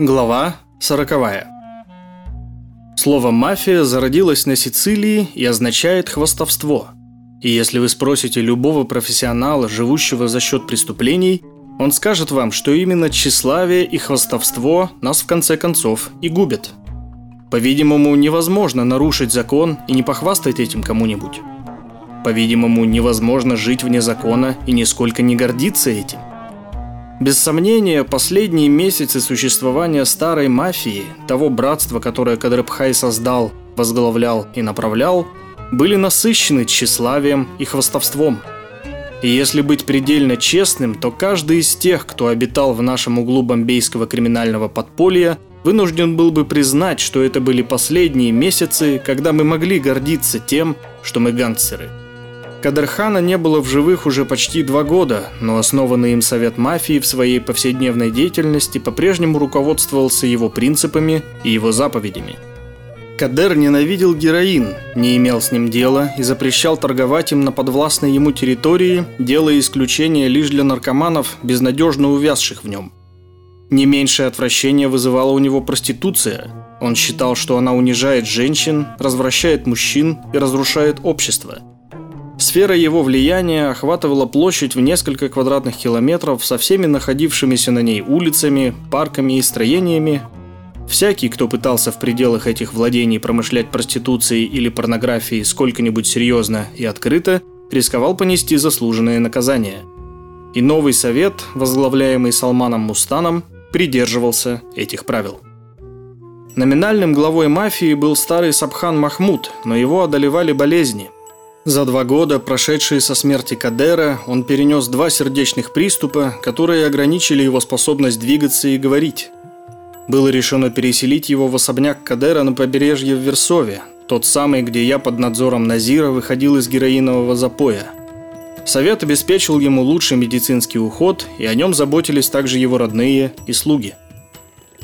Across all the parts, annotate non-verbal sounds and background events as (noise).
Глава сороковая. Слово «мафия» зародилось на Сицилии и означает «хвостовство». И если вы спросите любого профессионала, живущего за счет преступлений, он скажет вам, что именно тщеславие и хвостовство нас в конце концов и губят. По-видимому, невозможно нарушить закон и не похвастать этим кому-нибудь. По-видимому, невозможно жить вне закона и нисколько не гордиться этим. Без сомнения, последние месяцы существования старой мафии, того братства, которое Кадрабхай создал, возглавлял и направлял, были насыщены тщеславием и хвостовством. И если быть предельно честным, то каждый из тех, кто обитал в нашем углу бомбейского криминального подполья, вынужден был бы признать, что это были последние месяцы, когда мы могли гордиться тем, что мы гангстеры – Кадырхана не было в живых уже почти два года, но основанный им Совет мафии в своей повседневной деятельности по-прежнему руководствовался его принципами и его заповедями. Кадер ненавидел героин, не имел с ним дела и запрещал торговать им на подвластной ему территории, делая исключение лишь для наркоманов, безнадежно увязших в нем. Не меньшее отвращение вызывала у него проституция. Он считал, что она унижает женщин, развращает мужчин и разрушает общество – Сфера его влияния охватывала площадь в несколько квадратных километров со всеми находившимися на ней улицами, парками и строениями. Всякий, кто пытался в пределах этих владений промышлять проституцией или порнографией сколько-нибудь серьезно и открыто, рисковал понести заслуженное наказание. И новый совет, возглавляемый Салманом Мустаном, придерживался этих правил. Номинальным главой мафии был старый Сабхан Махмуд, но его одолевали болезни – за два года, прошедшие со смерти Кадера, он перенес два сердечных приступа, которые ограничили его способность двигаться и говорить. Было решено переселить его в особняк Кадера на побережье в Версове, тот самый, где я под надзором Назира выходил из героинового запоя. Совет обеспечил ему лучший медицинский уход, и о нем заботились также его родные и слуги.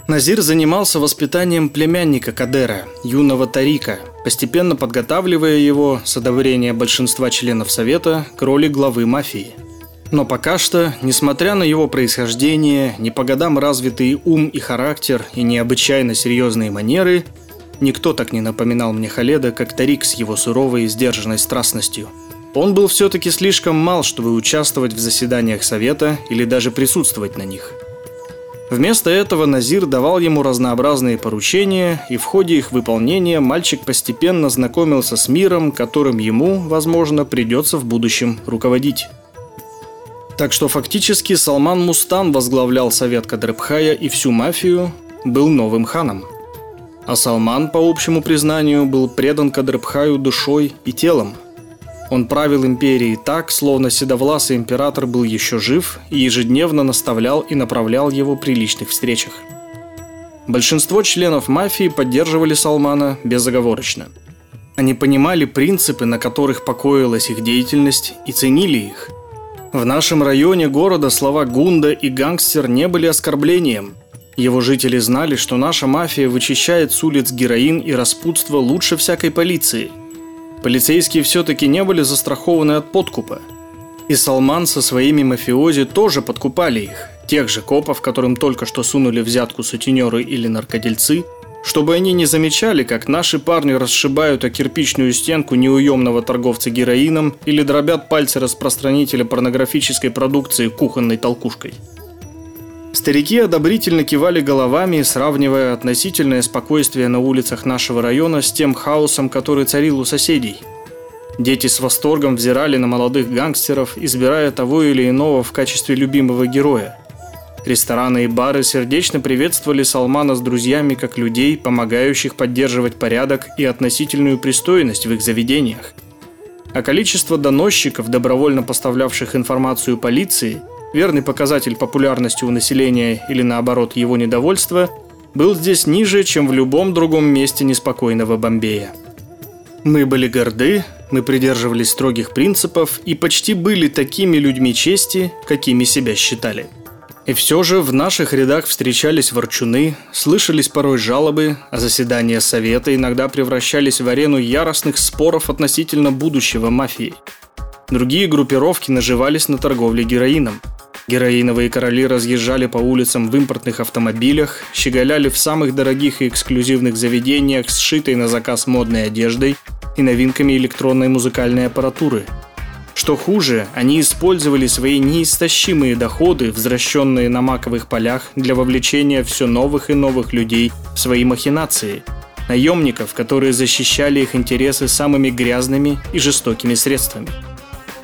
Назир занимался воспитанием племянника Кадера, юного Тарика, постепенно подготавливая его, с одобрения большинства членов Совета, к роли главы мафии. Но пока что, несмотря на его происхождение, не по годам развитый ум и характер и необычайно серьезные манеры, никто так не напоминал мне Халеда, как Тарик с его суровой и сдержанной страстностью. Он был все-таки слишком мал, чтобы участвовать в заседаниях Совета или даже присутствовать на них – Вместо этого Назир давал ему разнообразные поручения, и в ходе их выполнения мальчик постепенно знакомился с миром, которым ему, возможно, придется в будущем руководить. Так что фактически Салман Мустан возглавлял совет Кадребхая и всю мафию, был новым ханом. А Салман, по общему признанию, был предан Кадребхаю душой и телом – он правил империей так, словно седовласый император был еще жив и ежедневно наставлял и направлял его при личных встречах. Большинство членов мафии поддерживали Салмана безоговорочно. Они понимали принципы, на которых покоилась их деятельность, и ценили их. В нашем районе города слова «гунда» и «гангстер» не были оскорблением. Его жители знали, что наша мафия вычищает с улиц героин и распутство лучше всякой полиции – Полицейские все-таки не были застрахованы от подкупа. И Салман со своими мафиози тоже подкупали их, тех же копов, которым только что сунули взятку сутенеры или наркодельцы, чтобы они не замечали, как наши парни расшибают о кирпичную стенку неуемного торговца героином или дробят пальцы распространителя порнографической продукции кухонной толкушкой. Старики одобрительно кивали головами, сравнивая относительное спокойствие на улицах нашего района с тем хаосом, который царил у соседей. Дети с восторгом взирали на молодых гангстеров, избирая того или иного в качестве любимого героя. Рестораны и бары сердечно приветствовали Салмана с друзьями как людей, помогающих поддерживать порядок и относительную пристойность в их заведениях. А количество доносчиков, добровольно поставлявших информацию полиции – верный показатель популярности у населения или наоборот его недовольства, был здесь ниже, чем в любом другом месте неспокойного Бомбея. Мы были горды, мы придерживались строгих принципов и почти были такими людьми чести, какими себя считали. И все же в наших рядах встречались ворчуны, слышались порой жалобы, а заседания совета иногда превращались в арену яростных споров относительно будущего мафии. Другие группировки наживались на торговле героином – Героиновые короли разъезжали по улицам в импортных автомобилях, щеголяли в самых дорогих и эксклюзивных заведениях сшитой на заказ модной одеждой и новинками электронной музыкальной аппаратуры. Что хуже, они использовали свои неистощимые доходы, возвращенные на маковых полях, для вовлечения все новых и новых людей в свои махинации – наемников, которые защищали их интересы самыми грязными и жестокими средствами.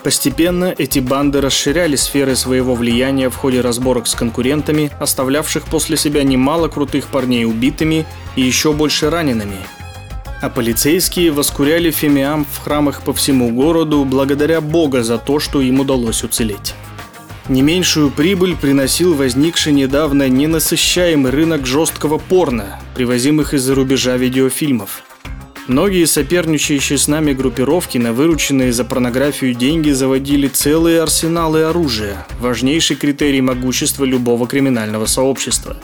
Постепенно эти банды расширяли сферы своего влияния в ходе разборок с конкурентами, оставлявших после себя немало крутых парней убитыми и еще больше ранеными. А полицейские воскуряли фемиам в храмах по всему городу благодаря Бога за то, что им удалось уцелеть. Не меньшую прибыль приносил возникший недавно ненасыщаемый рынок жесткого порно, привозимых из-за рубежа видеофильмов – Многие соперничающие с нами группировки на вырученные за порнографию деньги заводили целые арсеналы оружия, важнейший критерий могущества любого криминального сообщества.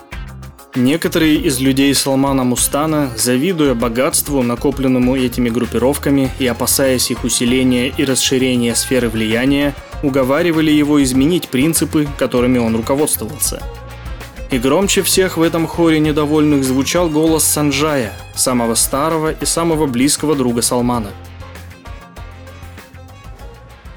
Некоторые из людей Салмана Мустана, завидуя богатству, накопленному этими группировками и опасаясь их усиления и расширения сферы влияния, уговаривали его изменить принципы, которыми он руководствовался – и громче всех в этом хоре недовольных звучал голос Санджая, самого старого и самого близкого друга Салмана.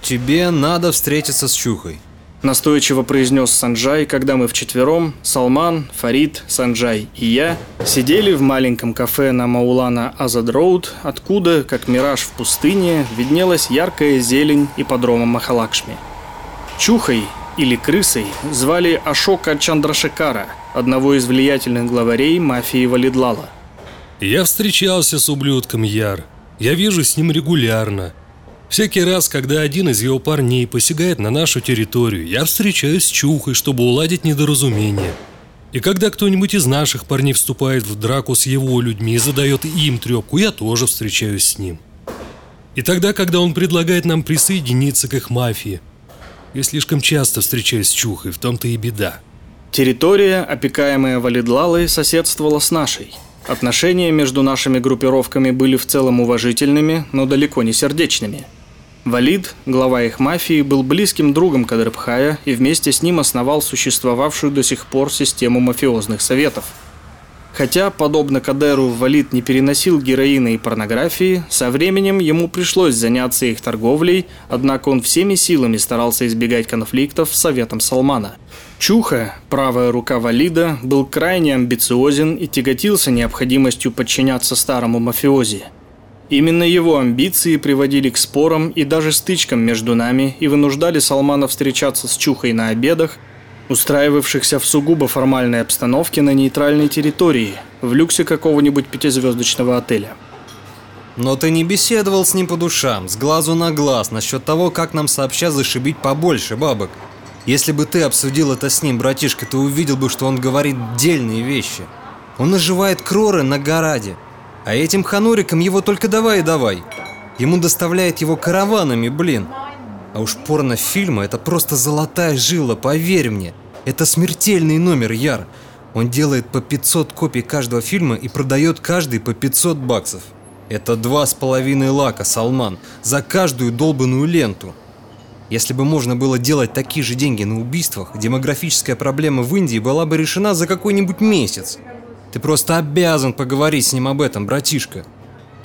«Тебе надо встретиться с Чухой», Настойчиво произнес Санджай, когда мы вчетвером, Салман, Фарид, Санджай и я, сидели в маленьком кафе на Маулана Азад-Роуд, откуда, как мираж в пустыне, виднелась яркая зелень и подрома Махалакшми. Чухой, или крысой звали Ашока Чандрашекара, одного из влиятельных главарей мафии Валидлала. Я встречался с ублюдком Яр. Я вижу с ним регулярно. Всякий раз, когда один из его парней посягает на нашу территорию, я встречаюсь с Чухой, чтобы уладить недоразумение. И когда кто-нибудь из наших парней вступает в драку с его людьми и задает им трепку, я тоже встречаюсь с ним. И тогда, когда он предлагает нам присоединиться к их мафии – я слишком часто встречаюсь с Чухой, в том-то и беда. Территория, опекаемая Валидлалой, соседствовала с нашей. Отношения между нашими группировками были в целом уважительными, но далеко не сердечными. Валид, глава их мафии, был близким другом Кадрбхая и вместе с ним основал существовавшую до сих пор систему мафиозных советов – Хотя, подобно Кадеру, Валид не переносил героина и порнографии, со временем ему пришлось заняться их торговлей, однако он всеми силами старался избегать конфликтов с советом Салмана. Чуха, правая рука Валида, был крайне амбициозен и тяготился необходимостью подчиняться старому мафиози. Именно его амбиции приводили к спорам и даже стычкам между нами и вынуждали Салмана встречаться с Чухой на обедах – устраивавшихся в сугубо формальной обстановке на нейтральной территории, в люксе какого-нибудь пятизвездочного отеля. Но ты не беседовал с ним по душам, с глазу на глаз, насчет того, как нам сообща зашибить побольше бабок. Если бы ты обсудил это с ним, братишка, ты увидел бы, что он говорит дельные вещи. Он наживает кроры на гораде, а этим ханурикам его только давай и давай. Ему доставляет его караванами, блин. А уж порнофильмы – это просто золотая жила, поверь мне. Это смертельный номер, Яр. Он делает по 500 копий каждого фильма и продает каждый по 500 баксов. Это два с половиной лака, Салман, за каждую долбанную ленту. Если бы можно было делать такие же деньги на убийствах, демографическая проблема в Индии была бы решена за какой-нибудь месяц. Ты просто обязан поговорить с ним об этом, братишка.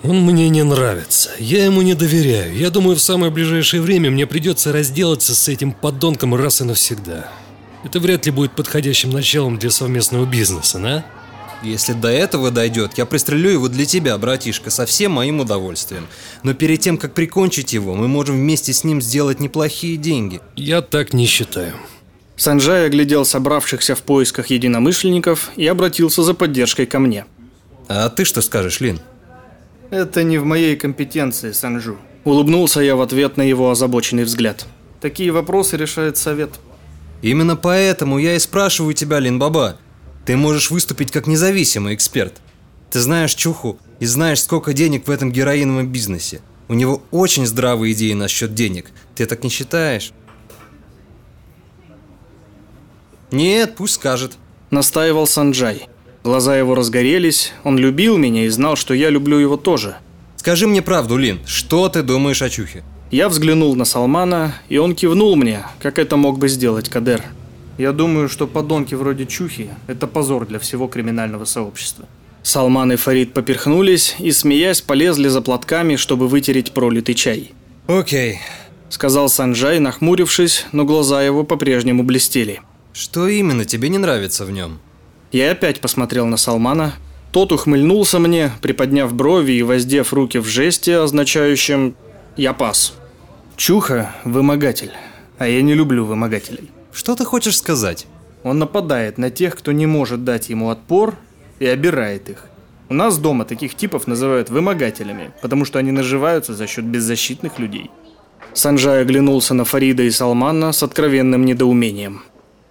Он мне не нравится. Я ему не доверяю. Я думаю, в самое ближайшее время мне придется разделаться с этим подонком раз и навсегда. Это вряд ли будет подходящим началом для совместного бизнеса, да? Если до этого дойдет, я пристрелю его для тебя, братишка, со всем моим удовольствием. Но перед тем, как прикончить его, мы можем вместе с ним сделать неплохие деньги. Я так не считаю. Санджай оглядел собравшихся в поисках единомышленников и обратился за поддержкой ко мне. А ты что скажешь, Лин? Это не в моей компетенции, Санжу. Улыбнулся я в ответ на его озабоченный взгляд. Такие вопросы решает совет. Именно поэтому я и спрашиваю тебя, Линбаба. Ты можешь выступить как независимый эксперт. Ты знаешь Чуху и знаешь, сколько денег в этом героиновом бизнесе. У него очень здравые идеи насчет денег. Ты так не считаешь? Нет, пусть скажет. Настаивал Санджай. Глаза его разгорелись, он любил меня и знал, что я люблю его тоже. Скажи мне правду, Лин, что ты думаешь о Чухе? Я взглянул на Салмана, и он кивнул мне, как это мог бы сделать Кадер. Я думаю, что подонки вроде Чухи – это позор для всего криминального сообщества. Салман и Фарид поперхнулись и, смеясь, полезли за платками, чтобы вытереть пролитый чай. Окей. Сказал Санджай, нахмурившись, но глаза его по-прежнему блестели. Что именно тебе не нравится в нем? Я опять посмотрел на Салмана. Тот ухмыльнулся мне, приподняв брови и воздев руки в жесте, означающем «я пас». Чуха – вымогатель, а я не люблю вымогателей. Что ты хочешь сказать? Он нападает на тех, кто не может дать ему отпор, и обирает их. У нас дома таких типов называют вымогателями, потому что они наживаются за счет беззащитных людей. Санджай оглянулся на Фарида и Салмана с откровенным недоумением.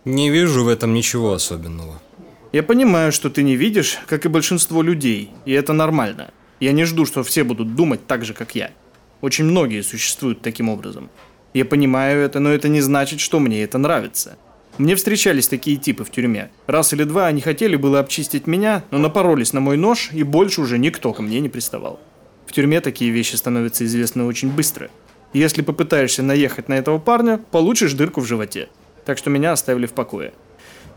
Не вижу в этом ничего особенного. Я понимаю, что ты не видишь, как и большинство людей, и это нормально. Я не жду, что все будут думать так же, как я. Очень многие существуют таким образом. Я понимаю это, но это не значит, что мне это нравится. Мне встречались такие типы в тюрьме. Раз или два они хотели было обчистить меня, но напоролись на мой нож, и больше уже никто ко мне не приставал. В тюрьме такие вещи становятся известны очень быстро. Если попытаешься наехать на этого парня, получишь дырку в животе. Так что меня оставили в покое.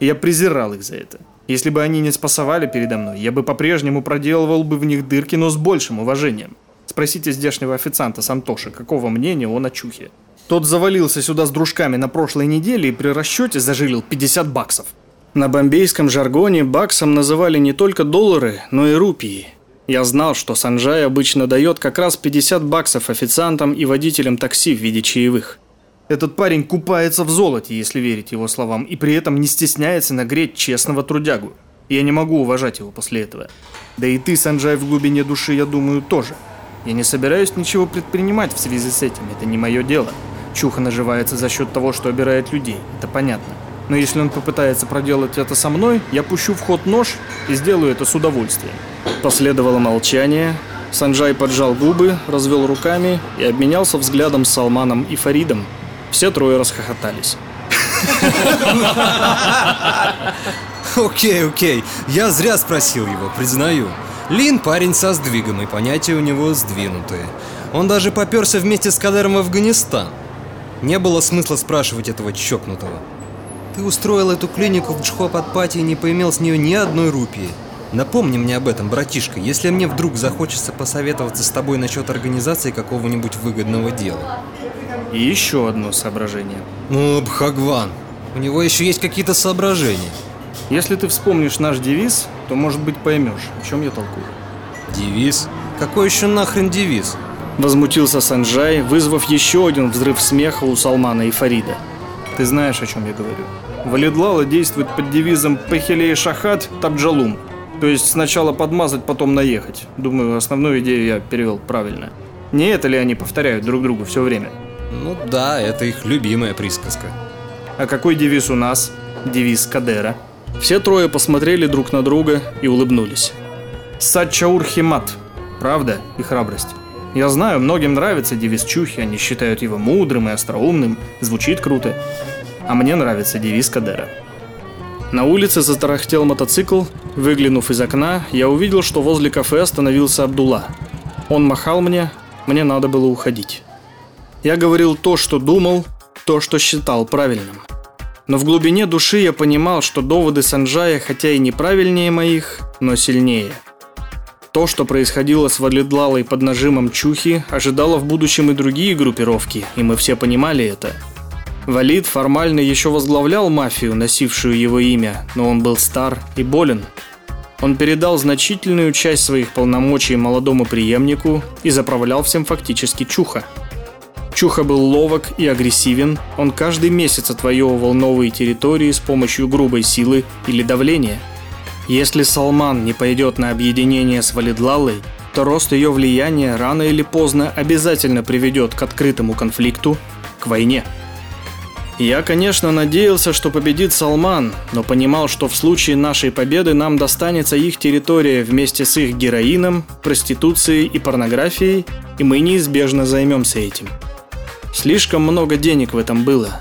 И я презирал их за это. Если бы они не спасовали передо мной, я бы по-прежнему проделывал бы в них дырки, но с большим уважением. Спросите здешнего официанта Сантоши, какого мнения он о чухе. Тот завалился сюда с дружками на прошлой неделе и при расчете зажилил 50 баксов. На бомбейском жаргоне баксом называли не только доллары, но и рупии. Я знал, что Санджай обычно дает как раз 50 баксов официантам и водителям такси в виде чаевых. Этот парень купается в золоте, если верить его словам, и при этом не стесняется нагреть честного трудягу. Я не могу уважать его после этого. Да и ты, Санджай, в глубине души, я думаю, тоже. Я не собираюсь ничего предпринимать в связи с этим, это не мое дело. Чуха наживается за счет того, что обирает людей, это понятно. Но если он попытается проделать это со мной, я пущу в ход нож и сделаю это с удовольствием. Последовало молчание. Санджай поджал губы, развел руками и обменялся взглядом с Салманом и Фаридом. Все трое расхохотались. (laughs) Окей, окей. Я зря спросил его, признаю. Лин парень со сдвигом, и понятия у него сдвинутые. Он даже поперся вместе с Кадером в Афганистан. Не было смысла спрашивать этого чокнутого. Ты устроил эту клинику в Джхопатпати и не поимел с нее ни одной рупии. Напомни мне об этом, братишка, если мне вдруг захочется посоветоваться с тобой насчет организации какого-нибудь выгодного дела. И еще одно соображение. Ну, Бхагван, у него еще есть какие-то соображения. Если ты вспомнишь наш девиз, то, может быть, поймешь, о чем я толкую. Девиз? Какой еще нахрен девиз? Возмутился Санджай, вызвав еще один взрыв смеха у Салмана и Фарида. Ты знаешь, о чем я говорю. Валидлала действует под девизом «Пехелей Шахат Табджалум», то есть сначала подмазать, потом наехать. Думаю, основную идею я перевел правильно. Не это ли они повторяют друг другу все время? Ну да, это их любимая присказка. А какой девиз у нас? Девиз Кадера. Все трое посмотрели друг на друга и улыбнулись. Сачаур Химат. Правда и храбрость. Я знаю, многим нравится девиз Чухи, они считают его мудрым и остроумным, звучит круто. А мне нравится девиз Кадера. На улице затарахтел мотоцикл. Выглянув из окна, я увидел, что возле кафе остановился Абдулла. Он махал мне, мне надо было уходить. Я говорил то, что думал, то, что считал правильным. Но в глубине души я понимал, что доводы Санджая, хотя и неправильнее моих, но сильнее. То, что происходило с Валидлалой под нажимом Чухи, ожидало в будущем и другие группировки, и мы все понимали это. Валид формально еще возглавлял мафию, носившую его имя, но он был стар и болен. Он передал значительную часть своих полномочий молодому преемнику и заправлял всем фактически Чуха – Чуха был ловок и агрессивен, он каждый месяц отвоевывал новые территории с помощью грубой силы или давления. Если Салман не пойдет на объединение с Валидлалой, то рост ее влияния рано или поздно обязательно приведет к открытому конфликту, к войне. Я, конечно, надеялся, что победит Салман, но понимал, что в случае нашей победы нам достанется их территория вместе с их героином, проституцией и порнографией, и мы неизбежно займемся этим. Слишком много денег в этом было.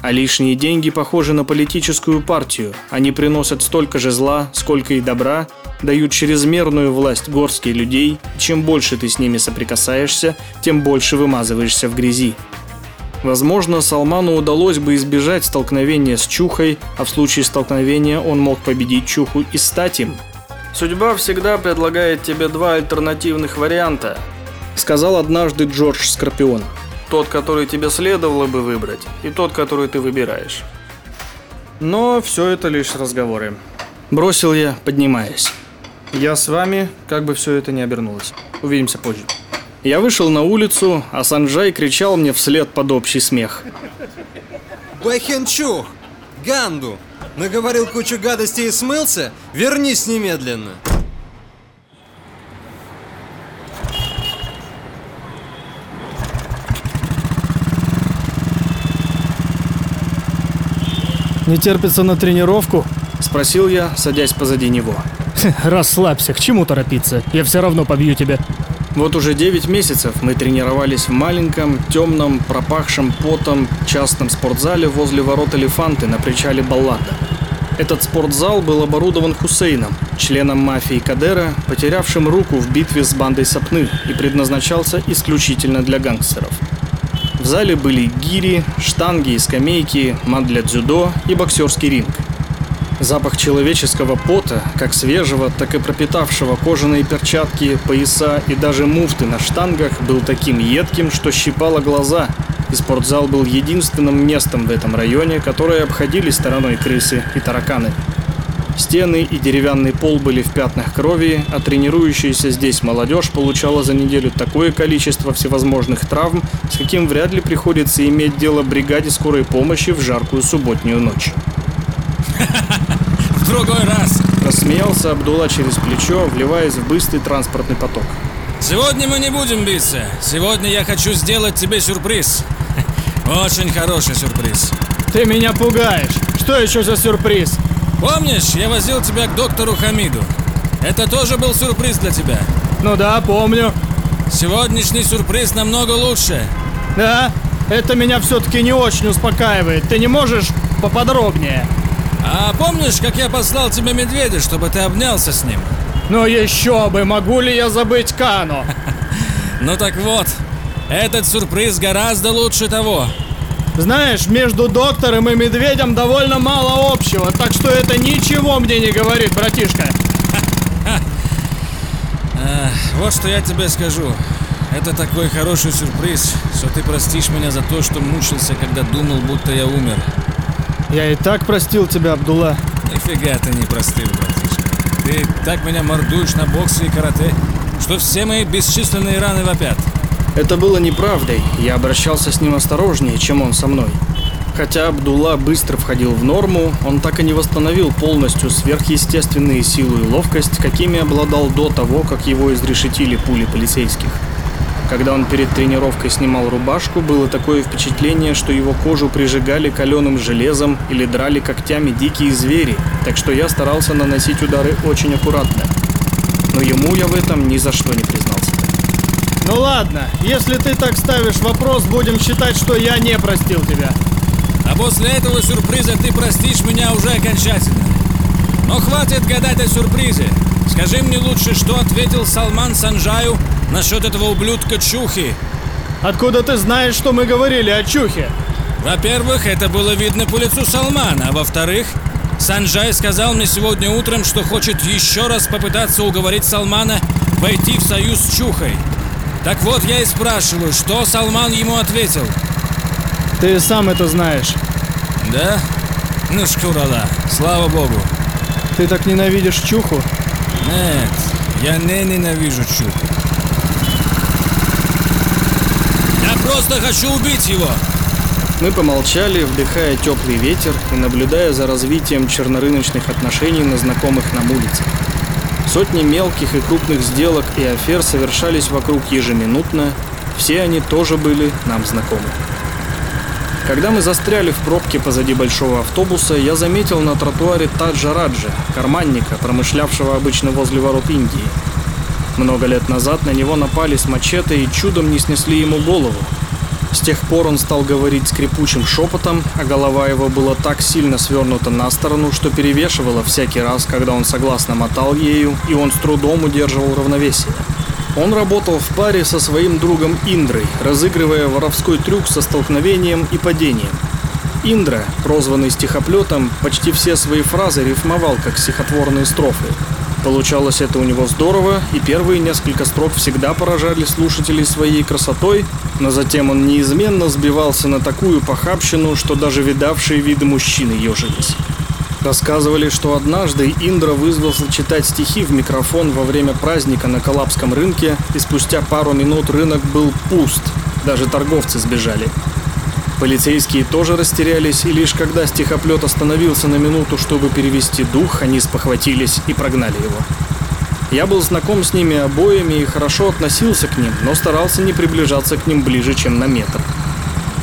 А лишние деньги похожи на политическую партию. Они приносят столько же зла, сколько и добра, дают чрезмерную власть горстке людей. Чем больше ты с ними соприкасаешься, тем больше вымазываешься в грязи. Возможно, Салману удалось бы избежать столкновения с Чухой, а в случае столкновения он мог победить Чуху и стать им. «Судьба всегда предлагает тебе два альтернативных варианта», сказал однажды Джордж Скорпион. «Тот, который тебе следовало бы выбрать, и тот, который ты выбираешь». Но все это лишь разговоры. Бросил я, поднимаясь. Я с вами, как бы все это ни обернулось. Увидимся позже. Я вышел на улицу, а Санджай кричал мне вслед под общий смех. Бэхенчух! Ганду! Наговорил кучу гадостей и смылся? Вернись немедленно! Не терпится на тренировку? Спросил я, садясь позади него. Расслабься, к чему торопиться? Я все равно побью тебя. Вот уже 9 месяцев мы тренировались в маленьком, темном, пропахшем потом частном спортзале возле ворот Элефанты на причале Баллада. Этот спортзал был оборудован Хусейном, членом мафии Кадера, потерявшим руку в битве с бандой Сапны и предназначался исключительно для гангстеров. В зале были гири, штанги и скамейки, мат для дзюдо и боксерский ринг – Запах человеческого пота, как свежего, так и пропитавшего кожаные перчатки, пояса и даже муфты на штангах, был таким едким, что щипало глаза, и спортзал был единственным местом в этом районе, которое обходили стороной крысы и тараканы. Стены и деревянный пол были в пятнах крови, а тренирующаяся здесь молодежь получала за неделю такое количество всевозможных травм, с каким вряд ли приходится иметь дело бригаде скорой помощи в жаркую субботнюю ночь. (laughs) В другой раз. Рассмеялся Абдулла через плечо, вливаясь в быстрый транспортный поток. Сегодня мы не будем биться. Сегодня я хочу сделать тебе сюрприз. (laughs) Очень хороший сюрприз. Ты меня пугаешь. Что еще за сюрприз? Помнишь, я возил тебя к доктору Хамиду? Это тоже был сюрприз для тебя. Ну да, помню. Сегодняшний сюрприз намного лучше. Да? Это меня все-таки не очень успокаивает. Ты не можешь поподробнее? А помнишь, как я послал тебе медведя, чтобы ты обнялся с ним? Ну еще бы, могу ли я забыть Кану? (laughs) Ну так вот, этот сюрприз гораздо лучше того. Знаешь, между доктором и медведем довольно мало общего, так что это ничего мне не говорит, братишка. (laughs) Вот что я тебе скажу. Это такой хороший сюрприз, что ты простишь меня за то, что мучился, когда думал, будто я умер. Я и так простил тебя, Абдулла. Нифига ты не простил, братишка. Ты так меня мордуешь на боксе и карате, что все мои бесчисленные раны вопят. Это было неправдой. Я обращался с ним осторожнее, чем он со мной. Хотя Абдулла быстро входил в норму, он так и не восстановил полностью сверхъестественные силы и ловкость, какими обладал до того, как его изрешетили пули полицейских. Когда он перед тренировкой снимал рубашку, было такое впечатление, что его кожу прижигали каленым железом или драли когтями дикие звери, так что я старался наносить удары очень аккуратно. Но ему я в этом ни за что не признался. Ну ладно, если ты так ставишь вопрос, будем считать, что я не простил тебя. А после этого сюрприза ты простишь меня уже окончательно. Но хватит гадать о сюрпризе. Скажи мне лучше, что ответил Салман Санжаю насчет этого ублюдка Чухи. Откуда ты знаешь, что мы говорили о Чухе? Во-первых, это было видно по лицу Салмана, а во-вторых, Санджай сказал мне сегодня утром, что хочет еще раз попытаться уговорить Салмана войти в союз с Чухой. Так вот, я и спрашиваю, что Салман ему ответил? Ты сам это знаешь. Да? Ну, шкурала, слава богу. Ты так ненавидишь Чуху? Нет, я не ненавижу Чуху. Я просто хочу убить его. Мы помолчали, вдыхая теплый ветер и наблюдая за развитием чернорыночных отношений на знакомых нам улицах. Сотни мелких и крупных сделок и афер совершались вокруг ежеминутно, все они тоже были нам знакомы. Когда мы застряли в пробке позади большого автобуса, я заметил на тротуаре Таджа Раджа, карманника, промышлявшего обычно возле ворот Индии. Много лет назад на него напали с мачете и чудом не снесли ему голову. С тех пор он стал говорить скрипучим шепотом, а голова его была так сильно свернута на сторону, что перевешивала всякий раз, когда он согласно мотал ею, и он с трудом удерживал равновесие. Он работал в паре со своим другом Индрой, разыгрывая воровской трюк со столкновением и падением. Индра, прозванный стихоплетом, почти все свои фразы рифмовал как стихотворные строфы. Получалось это у него здорово, и первые несколько строк всегда поражали слушателей своей красотой, но затем он неизменно сбивался на такую похабщину, что даже видавшие виды мужчины ежились. Рассказывали, что однажды Индра вызвался читать стихи в микрофон во время праздника на Калабском рынке, и спустя пару минут рынок был пуст, даже торговцы сбежали. Полицейские тоже растерялись, и лишь когда стихоплет остановился на минуту, чтобы перевести дух, они спохватились и прогнали его. Я был знаком с ними обоими и хорошо относился к ним, но старался не приближаться к ним ближе, чем на метр.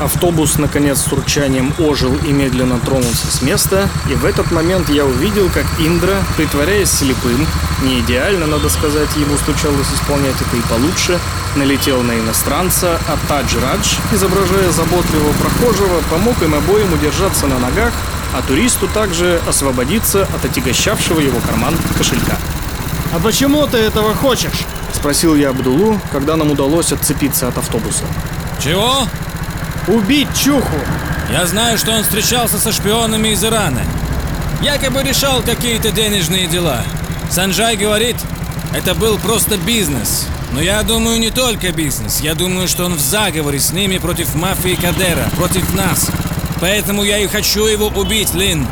Автобус, наконец, с урчанием ожил и медленно тронулся с места, и в этот момент я увидел, как Индра, притворяясь слепым, не идеально, надо сказать, ему случалось исполнять это и получше, налетел на иностранца, а Тадж Радж, изображая заботливого прохожего, помог им обоим удержаться на ногах, а туристу также освободиться от отягощавшего его карман кошелька. А почему ты этого хочешь? Спросил я Абдулу, когда нам удалось отцепиться от автобуса. Чего? Убить Чуху! Я знаю, что он встречался со шпионами из Ирана. Якобы решал какие-то денежные дела. Санджай говорит, это был просто бизнес. Но я думаю, не только бизнес. Я думаю, что он в заговоре с ними против мафии Кадера, против нас. Поэтому я и хочу его убить, Лин.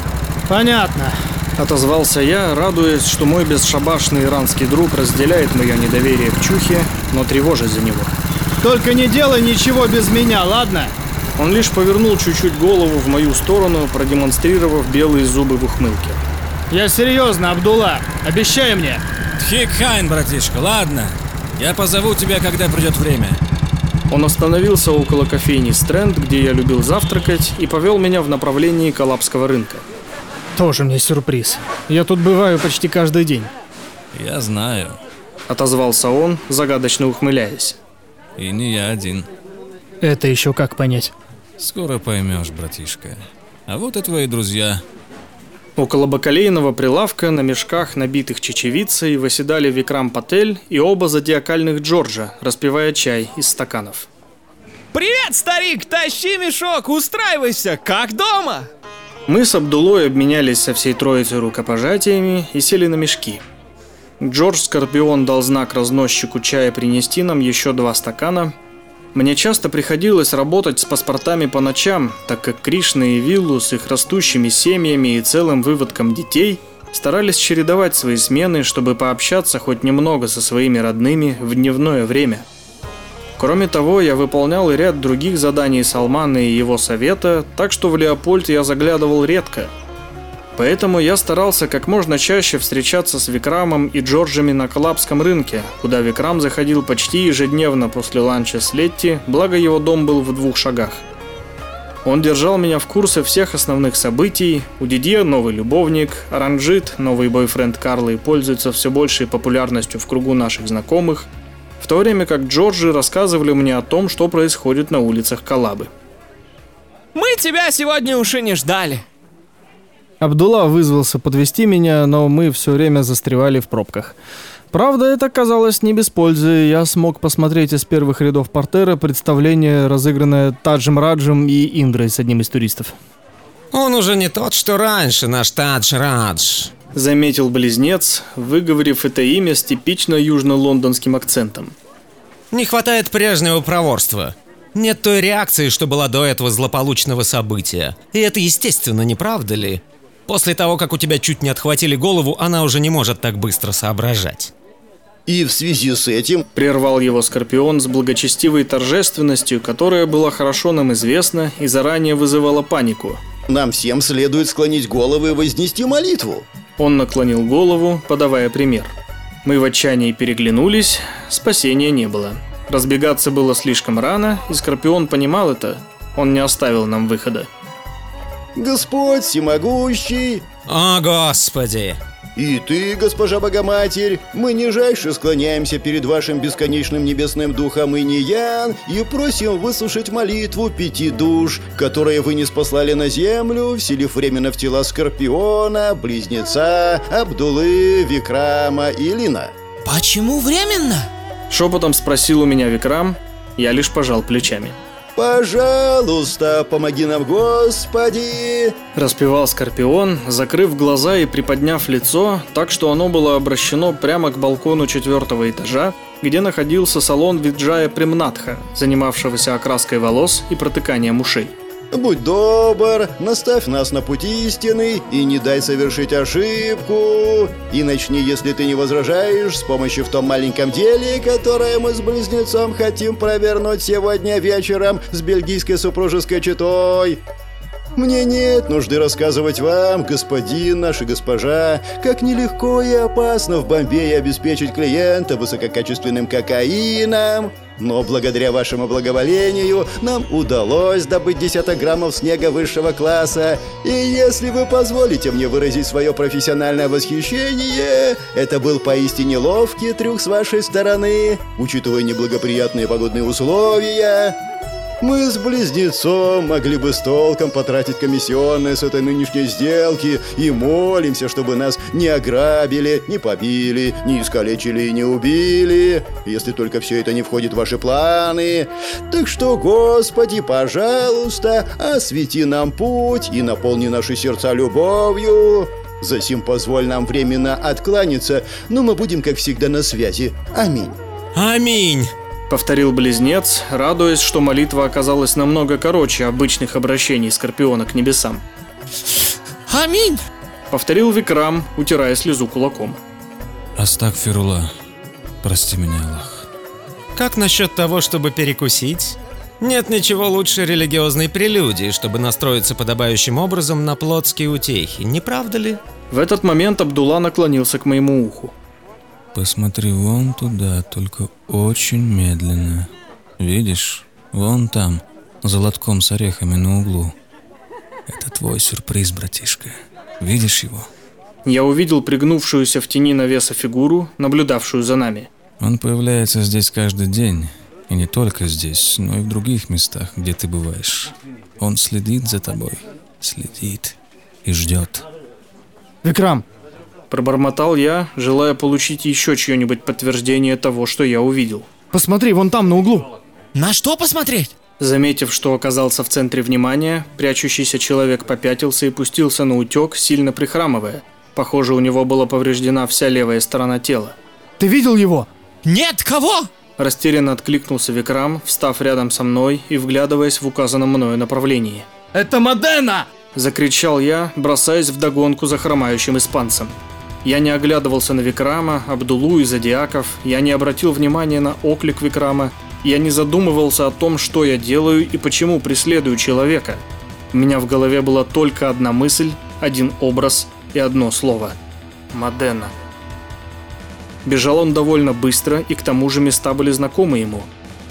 Понятно. Отозвался я, радуясь, что мой бесшабашный иранский друг разделяет мое недоверие к Чухе, но тревожась за него. Только не делай ничего без меня, ладно? Он лишь повернул чуть-чуть голову в мою сторону, продемонстрировав белые зубы в ухмылке. Я серьезно, Абдулла. Обещай мне. ठीक है, братишка, ладно. Я позову тебя, когда придет время. Он остановился около кофейни Стрэнд, где я любил завтракать, и повел меня в направлении Колабского рынка. Тоже мне сюрприз. Я тут бываю почти каждый день. Я знаю. Отозвался он, загадочно ухмыляясь. И не я один. Это еще как понять? Скоро поймешь, братишка. А вот и твои друзья. Около бакалейного прилавка на мешках, набитых чечевицей, восседали Викрам Патель и оба зодиакальных Джорджа, распивая чай из стаканов. Привет, старик! Тащи мешок, устраивайся, как дома! Мы с Абдулой обменялись со всей троицей рукопожатиями и сели на мешки. Джордж Скорпион дал знак разносчику чая принести нам еще два стакана. Мне часто приходилось работать с паспортами по ночам, так как Кришна и Виллу с их растущими семьями и целым выводком детей старались чередовать свои смены, чтобы пообщаться хоть немного со своими родными в дневное время. Кроме того, я выполнял и ряд других заданий Салмана и его совета, так что в Леопольд я заглядывал редко – Поэтому я старался как можно чаще встречаться с Викрамом и Джорджами на Калабском рынке, куда Викрам заходил почти ежедневно после ланча с Летти, благо его дом был в двух шагах. Он держал меня в курсе всех основных событий. У Дидье новый любовник, Оранжит, новый бойфренд Карлы, пользуется все большей популярностью в кругу наших знакомых, в то время как Джорджи рассказывали мне о том, что происходит на улицах Калабы. Мы тебя сегодня уж и не ждали. Абдулла вызвался подвести меня, но мы все время застревали в пробках. Правда, это казалось не без пользы. Я смог посмотреть из первых рядов портера представление, разыгранное Таджем Раджем и Индрой с одним из туристов. Он уже не тот, что раньше, наш Тадж Радж. Заметил близнец, выговорив это имя с типично южно-лондонским акцентом. Не хватает прежнего проворства. Нет той реакции, что была до этого злополучного события. И это естественно, не правда ли? После того, как у тебя чуть не отхватили голову, она уже не может так быстро соображать. И в связи с этим Прервал его Скорпион с благочестивой торжественностью, которая была хорошо нам известна и заранее вызывала панику. нам всем следует склонить головы и вознести молитву. Он наклонил голову, подавая пример. Мы в отчаянии переглянулись, спасения не было. Разбегаться было слишком рано, и Скорпион понимал это. Он не оставил нам выхода. Господь всемогущий, О, Господи! и ты, госпожа Богоматерь, мы нижайше склоняемся перед вашим бесконечным небесным духом Иниян и просим выслушать молитву пяти душ, которые вы не спаслали на землю, вселив временно в тела Скорпиона, Близнеца, Абдулы, Викрама и Лина. Почему временно? Шепотом спросил у меня Викрам, я лишь пожал плечами. «Пожалуйста, помоги нам, Господи!» Распевал Скорпион, закрыв глаза и приподняв лицо, так что оно было обращено прямо к балкону четвертого этажа, где находился салон Виджая Премнатха, занимавшегося окраской волос и протыканием ушей. Будь добр, наставь нас на пути истины и не дай совершить ошибку. И начни, если ты не возражаешь, с помощью в том маленьком деле, которое мы с близнецом хотим провернуть сегодня вечером с бельгийской супружеской четой. Мне нет нужды рассказывать вам, господин наш и госпожа, как нелегко и опасно в Бомбее обеспечить клиента высококачественным кокаином. Но благодаря вашему благоволению нам удалось добыть десяток граммов снега высшего класса. И если вы позволите мне выразить свое профессиональное восхищение, это был поистине ловкий трюк с вашей стороны, учитывая неблагоприятные погодные условия. Мы с близнецом могли бы с толком потратить комиссионные с этой нынешней сделки и молимся, чтобы нас не ограбили, не побили, не искалечили и не убили, если только все это не входит в ваши планы. Так что, Господи, пожалуйста, освети нам путь и наполни наши сердца любовью. Засим позволь нам временно откланяться, но мы будем, как всегда, на связи. Аминь. Аминь. Повторил близнец, радуясь, что молитва оказалась намного короче обычных обращений Скорпиона к небесам. Аминь. Повторил Викрам, утирая слезу кулаком. Астагфирула. Прости меня, Аллах. Как насчет того, чтобы перекусить? Нет ничего лучше религиозной прелюдии, чтобы настроиться подобающим образом на плотские утехи, не правда ли? В этот момент Абдулла наклонился к моему уху. Посмотри вон туда, только очень медленно. Видишь? Вон там, за лотком с орехами на углу. Это твой сюрприз, братишка. Видишь его? Я увидел пригнувшуюся в тени навеса фигуру, наблюдавшую за нами. Он появляется здесь каждый день. И не только здесь, но и в других местах, где ты бываешь. Он следит за тобой. Следит. И ждет. Викрам, Пробормотал я, желая получить еще чье-нибудь подтверждение того, что я увидел. посмотри, вон там, на углу. На что посмотреть? Заметив, что оказался в центре внимания, прячущийся человек попятился и пустился на утек, сильно прихрамывая. Похоже, у него была повреждена вся левая сторона тела. Ты видел его? Нет, кого? Растерянно откликнулся Викрам, встав рядом со мной и вглядываясь в указанном мною направлении. Это Модена! Закричал я, бросаясь в догонку за хромающим испанцем. Я не оглядывался на Викрама, Абдулу и Зодиаков, я не обратил внимания на оклик Викрама, я не задумывался о том, что я делаю и почему преследую человека. У меня в голове была только одна мысль, один образ и одно слово. Модена. Бежал он довольно быстро, и к тому же места были знакомы ему.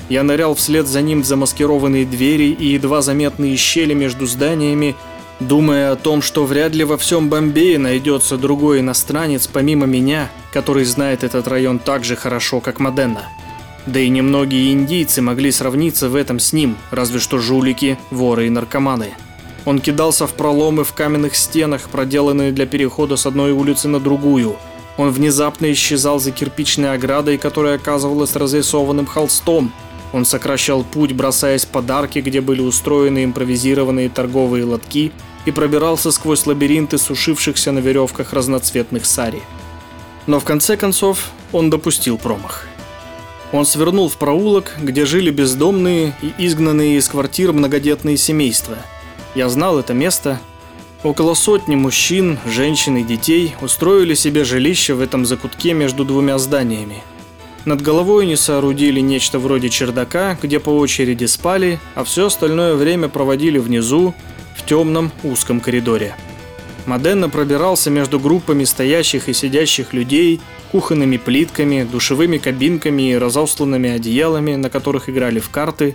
Я нырял вслед за ним в замаскированные двери и едва заметные щели между зданиями, думая о том, что вряд ли во всем Бомбее найдется другой иностранец помимо меня, который знает этот район так же хорошо, как Модена. Да и немногие индийцы могли сравниться в этом с ним, разве что жулики, воры и наркоманы. Он кидался в проломы в каменных стенах, проделанные для перехода с одной улицы на другую. Он внезапно исчезал за кирпичной оградой, которая оказывалась разрисованным холстом. Он сокращал путь, бросаясь под арки, где были устроены импровизированные торговые лотки, и пробирался сквозь лабиринты сушившихся на веревках разноцветных сари. Но в конце концов он допустил промах. Он свернул в проулок, где жили бездомные и изгнанные из квартир многодетные семейства. Я знал это место. Около сотни мужчин, женщин и детей устроили себе жилище в этом закутке между двумя зданиями. Над головой они соорудили нечто вроде чердака, где по очереди спали, а все остальное время проводили внизу, в темном узком коридоре. Моденно пробирался между группами стоящих и сидящих людей, кухонными плитками, душевыми кабинками и разосланными одеялами, на которых играли в карты.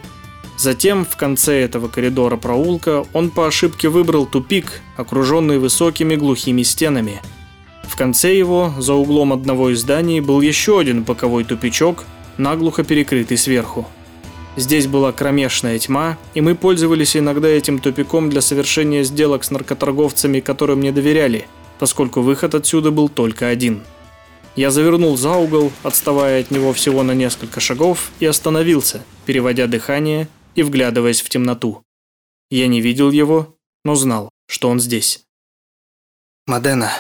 Затем, в конце этого коридора проулка, он по ошибке выбрал тупик, окруженный высокими глухими стенами. В конце его, за углом одного из зданий, был еще один боковой тупичок, наглухо перекрытый сверху. Здесь была кромешная тьма, и мы пользовались иногда этим тупиком для совершения сделок с наркоторговцами, которым не доверяли, поскольку выход отсюда был только один. Я завернул за угол, отставая от него всего на несколько шагов, и остановился, переводя дыхание и вглядываясь в темноту. Я не видел его, но знал, что он здесь. Мадена,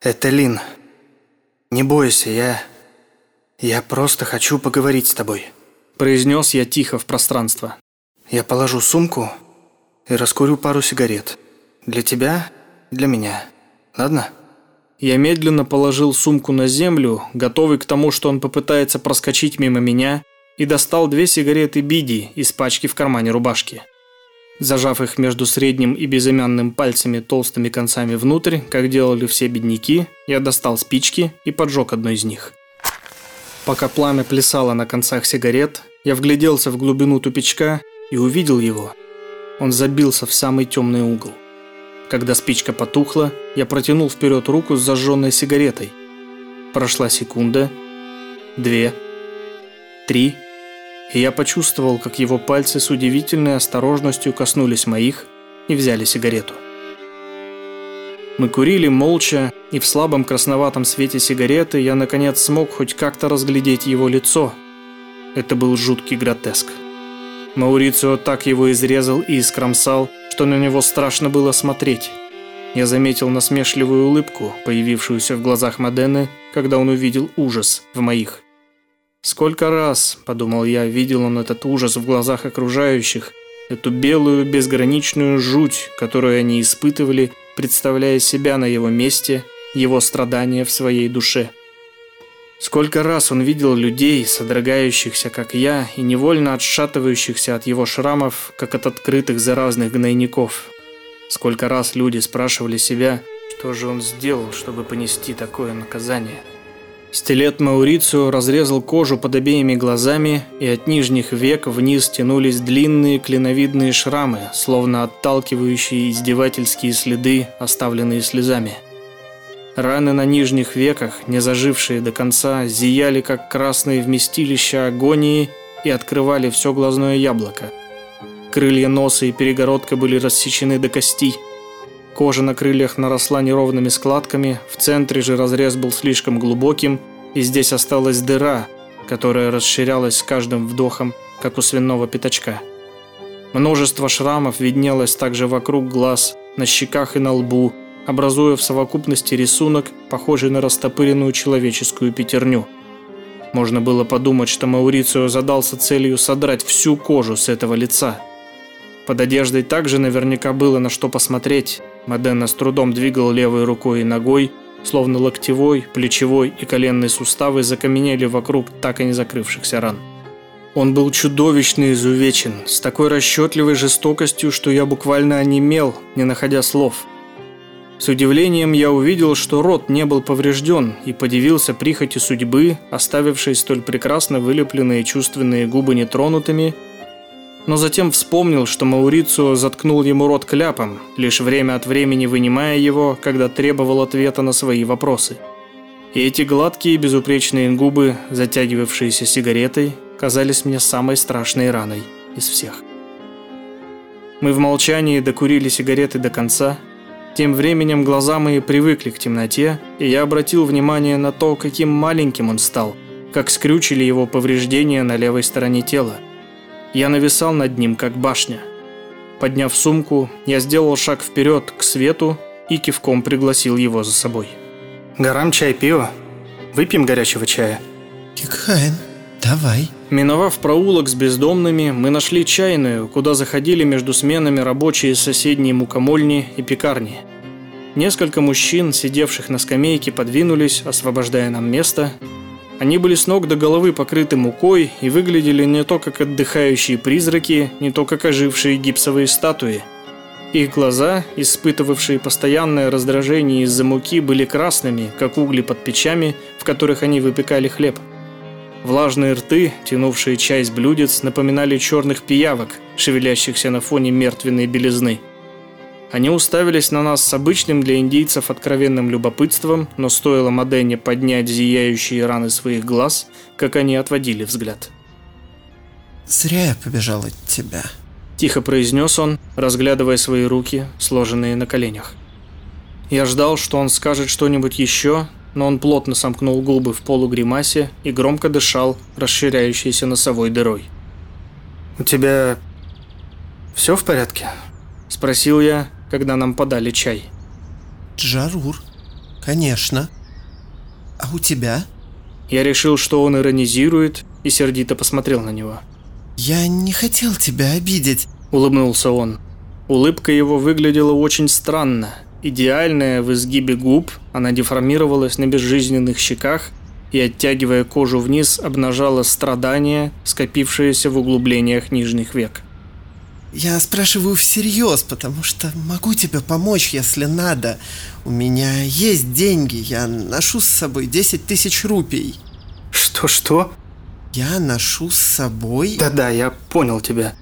это Лин. Не бойся, я... Я просто хочу поговорить с тобой. Произнес я тихо в пространство. Я положу сумку и раскурю пару сигарет. Для тебя для меня. Ладно? Я медленно положил сумку на землю, готовый к тому, что он попытается проскочить мимо меня, и достал две сигареты Биди из пачки в кармане рубашки. Зажав их между средним и безымянным пальцами толстыми концами внутрь, как делали все бедняки, я достал спички и поджег одну из них. Пока пламя плясало на концах сигарет, я вгляделся в глубину тупичка и увидел его. Он забился в самый темный угол. Когда спичка потухла, я протянул вперед руку с зажженной сигаретой. Прошла секунда, две, три, и я почувствовал, как его пальцы с удивительной осторожностью коснулись моих и взяли сигарету. Мы курили молча, и в слабом красноватом свете сигареты я наконец смог хоть как-то разглядеть его лицо. Это был жуткий гротеск. Маурицио так его изрезал и искромсал, что на него страшно было смотреть. Я заметил насмешливую улыбку, появившуюся в глазах Модены, когда он увидел ужас в моих. Сколько раз, подумал я, видел он этот ужас в глазах окружающих, эту белую безграничную жуть, которую они испытывали, представляя себя на его месте, его страдания в своей душе. Сколько раз он видел людей, содрогающихся, как я, и невольно отшатывающихся от его шрамов, как от открытых заразных гнойников. Сколько раз люди спрашивали себя, что же он сделал, чтобы понести такое наказание. Стилет Маурицио разрезал кожу под обеими глазами, и от нижних век вниз тянулись длинные клиновидные шрамы, словно отталкивающие издевательские следы, оставленные слезами. Раны на нижних веках, не зажившие до конца, зияли, как красные вместилища агонии и открывали все глазное яблоко. Крылья носа и перегородка были рассечены до костей. Кожа на крыльях наросла неровными складками, в центре же разрез был слишком глубоким, и здесь осталась дыра, которая расширялась с каждым вдохом, как у свиного пятачка. Множество шрамов виднелось также вокруг глаз, на щеках и на лбу, образуя в совокупности рисунок, похожий на растопыренную человеческую пятерню. Можно было подумать, что Маурицио задался целью содрать всю кожу с этого лица. Под одеждой также наверняка было на что посмотреть. Модена с трудом двигал левой рукой и ногой, словно локтевой, плечевой и коленные суставы закаменели вокруг так и не закрывшихся ран. Он был чудовищно изувечен, с такой расчетливой жестокостью, что я буквально онемел, не находя слов – с удивлением я увидел, что рот не был поврежден, и подивился прихоти судьбы, оставившей столь прекрасно вылепленные чувственные губы нетронутыми, но затем вспомнил, что Маурицио заткнул ему рот кляпом, лишь время от времени вынимая его, когда требовал ответа на свои вопросы. И эти гладкие безупречные губы, затягивавшиеся сигаретой, казались мне самой страшной раной из всех. Мы в молчании докурили сигареты до конца, тем временем глаза мои привыкли к темноте, и я обратил внимание на то, каким маленьким он стал, как скрючили его повреждения на левой стороне тела. Я нависал над ним, как башня. Подняв сумку, я сделал шаг вперед к свету и кивком пригласил его за собой. गरम चाय पियो? Выпьем горячего чая? Кикхайн, давай. Миновав проулок с бездомными, мы нашли чайную, куда заходили между сменами рабочие соседней мукомольни и пекарни. Несколько мужчин, сидевших на скамейке, подвинулись, освобождая нам место. Они были с ног до головы покрыты мукой и выглядели не то как отдыхающие призраки, не то как ожившие гипсовые статуи. Их глаза, испытывавшие постоянное раздражение из-за муки, были красными, как угли под печами, в которых они выпекали хлеб. Влажные рты, тянувшие чай с блюдец, напоминали черных пиявок, шевелящихся на фоне мертвенной белизны. Они уставились на нас с обычным для индейцев откровенным любопытством, но стоило Модене поднять зияющие раны своих глаз, как они отводили взгляд. «Зря я побежал от тебя», – тихо произнес он, разглядывая свои руки, сложенные на коленях. Я ждал, что он скажет что-нибудь еще, но он плотно сомкнул губы в полугримасе и громко дышал, расширяющейся носовой дырой. «У тебя все в порядке?» – спросил я, когда нам подали чай. Джарур, конечно. А у тебя? Я решил, что он иронизирует, и сердито посмотрел на него. Я не хотел тебя обидеть. Улыбнулся он. Улыбка его выглядела очень странно. Идеальная в изгибе губ, она деформировалась на безжизненных щеках и, оттягивая кожу вниз, обнажала страдания, скопившиеся в углублениях нижних век. Я спрашиваю всерьез, потому что могу тебе помочь, если надо. У меня есть деньги, я ношу с собой 10 тысяч рупий. Что-что? Я ношу с собой... Да-да, я понял тебя.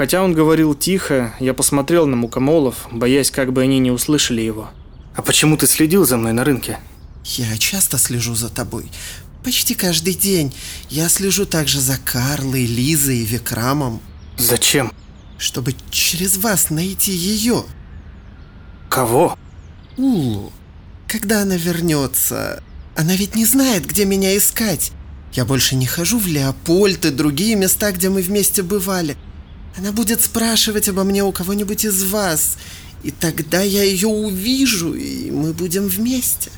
Хотя он говорил тихо, я посмотрел на мукомолов, боясь, как бы они не услышали его. А почему ты следил за мной на рынке? Я часто слежу за тобой. Почти каждый день. Я слежу также за Карлой, Лизой и Викрамом. Зачем? чтобы через вас найти ее. Кого? Улу. Когда она вернется, она ведь не знает, где меня искать. Я больше не хожу в Леопольд и другие места, где мы вместе бывали. Она будет спрашивать обо мне у кого-нибудь из вас, и тогда я ее увижу, и мы будем вместе.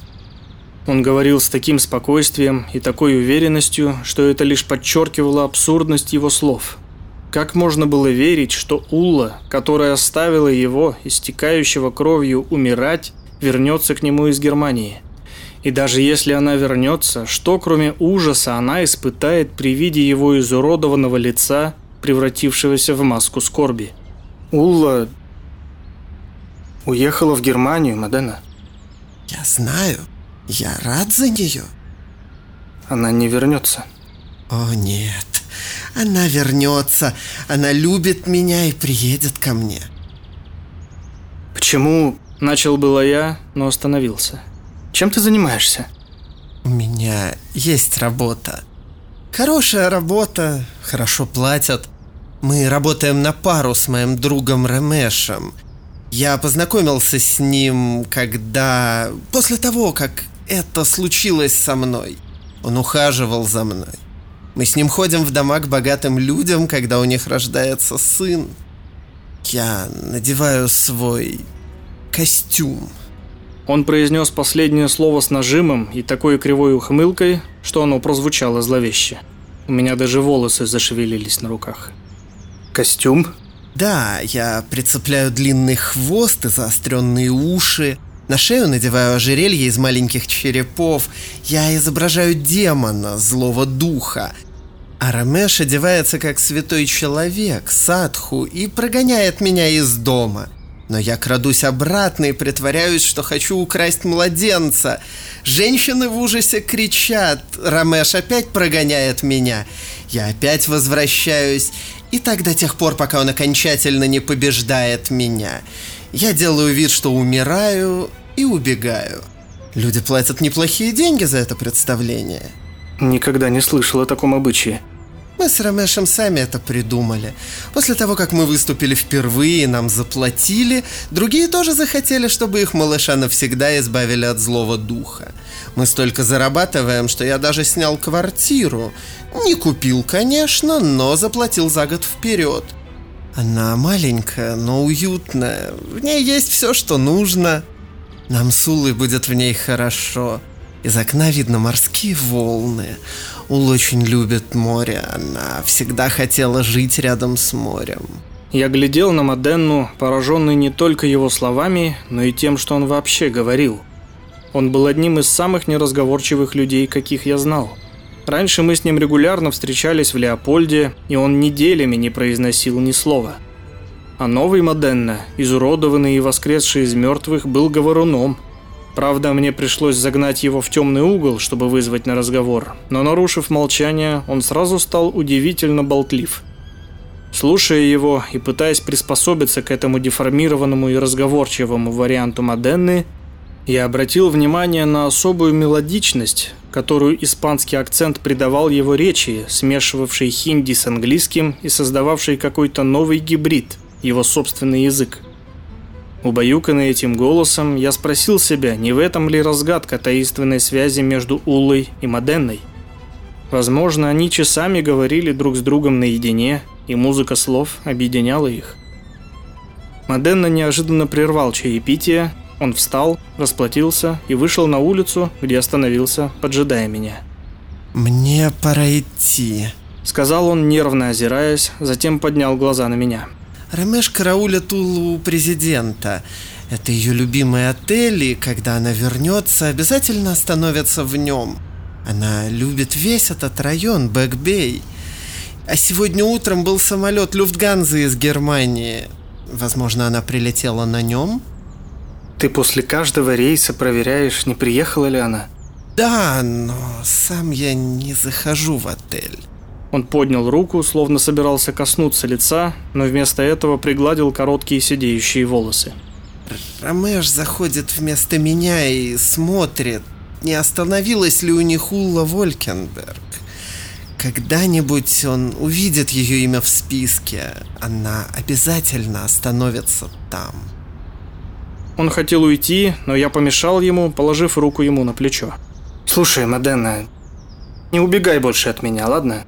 Он говорил с таким спокойствием и такой уверенностью, что это лишь подчеркивало абсурдность его слов. Как можно было верить, что Улла, которая оставила его, истекающего кровью, умирать, вернется к нему из Германии? И даже если она вернется, что кроме ужаса она испытает при виде его изуродованного лица, превратившегося в маску скорби? Улла уехала в Германию, Мадена. Я знаю. Я рад за нее. Она не вернется. О, нет. Она вернется, она любит меня и приедет ко мне. Почему начал было я, но остановился? Чем ты занимаешься? У меня есть работа. Хорошая работа, хорошо платят. Мы работаем на пару с моим другом Ремешем. Я познакомился с ним, когда... После того, как это случилось со мной. Он ухаживал за мной. Мы с ним ходим в дома к богатым людям, когда у них рождается сын. Я надеваю свой костюм. Он произнес последнее слово с нажимом и такой кривой ухмылкой, что оно прозвучало зловеще. У меня даже волосы зашевелились на руках. Костюм? Да, я прицепляю длинный хвост и заостренные уши, на шею надеваю ожерелье из маленьких черепов. Я изображаю демона, злого духа. А Рамеш одевается как святой человек, садху, и прогоняет меня из дома. Но я крадусь обратно и притворяюсь, что хочу украсть младенца. Женщины в ужасе кричат. Рамеш опять прогоняет меня. Я опять возвращаюсь. И так до тех пор, пока он окончательно не побеждает меня. Я делаю вид, что умираю и убегаю. Люди платят неплохие деньги за это представление. Никогда не слышал о таком обычае. Мы с Рамешем сами это придумали. После того, как мы выступили впервые и нам заплатили, другие тоже захотели, чтобы их малыша навсегда избавили от злого духа. Мы столько зарабатываем, что я даже снял квартиру. Не купил, конечно, но заплатил за год вперед. Она маленькая, но уютная. В ней есть все, что нужно. Нам с Улой будет в ней хорошо. Из окна видно морские волны. Ул очень любит море. Она всегда хотела жить рядом с морем. Я глядел на Моденну, пораженный не только его словами, но и тем, что он вообще говорил. Он был одним из самых неразговорчивых людей, каких я знал. Раньше мы с ним регулярно встречались в Леопольде, и он неделями не произносил ни слова. А новый Моденна, изуродованный и воскресший из мертвых, был говоруном. Правда, мне пришлось загнать его в темный угол, чтобы вызвать на разговор, но нарушив молчание, он сразу стал удивительно болтлив. Слушая его и пытаясь приспособиться к этому деформированному и разговорчивому варианту Моденны, я обратил внимание на особую мелодичность, которую испанский акцент придавал его речи, смешивавшей хинди с английским и создававшей какой-то новый гибрид, его собственный язык. Убаюканный этим голосом, я спросил себя, не в этом ли разгадка таинственной связи между Уллой и Моденной. Возможно, они часами говорили друг с другом наедине, и музыка слов объединяла их. Моденна неожиданно прервал чаепитие, он встал, расплатился и вышел на улицу, где остановился, поджидая меня. «Мне пора идти», — сказал он, нервно озираясь, затем поднял глаза на меня. Ремеш караулит у президента. Это ее любимый отель, и когда она вернется, обязательно остановится в нем. Она любит весь этот район, Бэкбей. А сегодня утром был самолет Люфтганзы из Германии. Возможно, она прилетела на нем? Ты после каждого рейса проверяешь, не приехала ли она? Да, но сам я не захожу в отель. Он поднял руку, словно собирался коснуться лица, но вместо этого пригладил короткие сидеющие волосы. Ромеш заходит вместо меня и смотрит, не остановилась ли у них Улла Волькенберг. Когда-нибудь он увидит ее имя в списке. Она обязательно остановится там. Он хотел уйти, но я помешал ему, положив руку ему на плечо. «Слушай, Модена, не убегай больше от меня, ладно?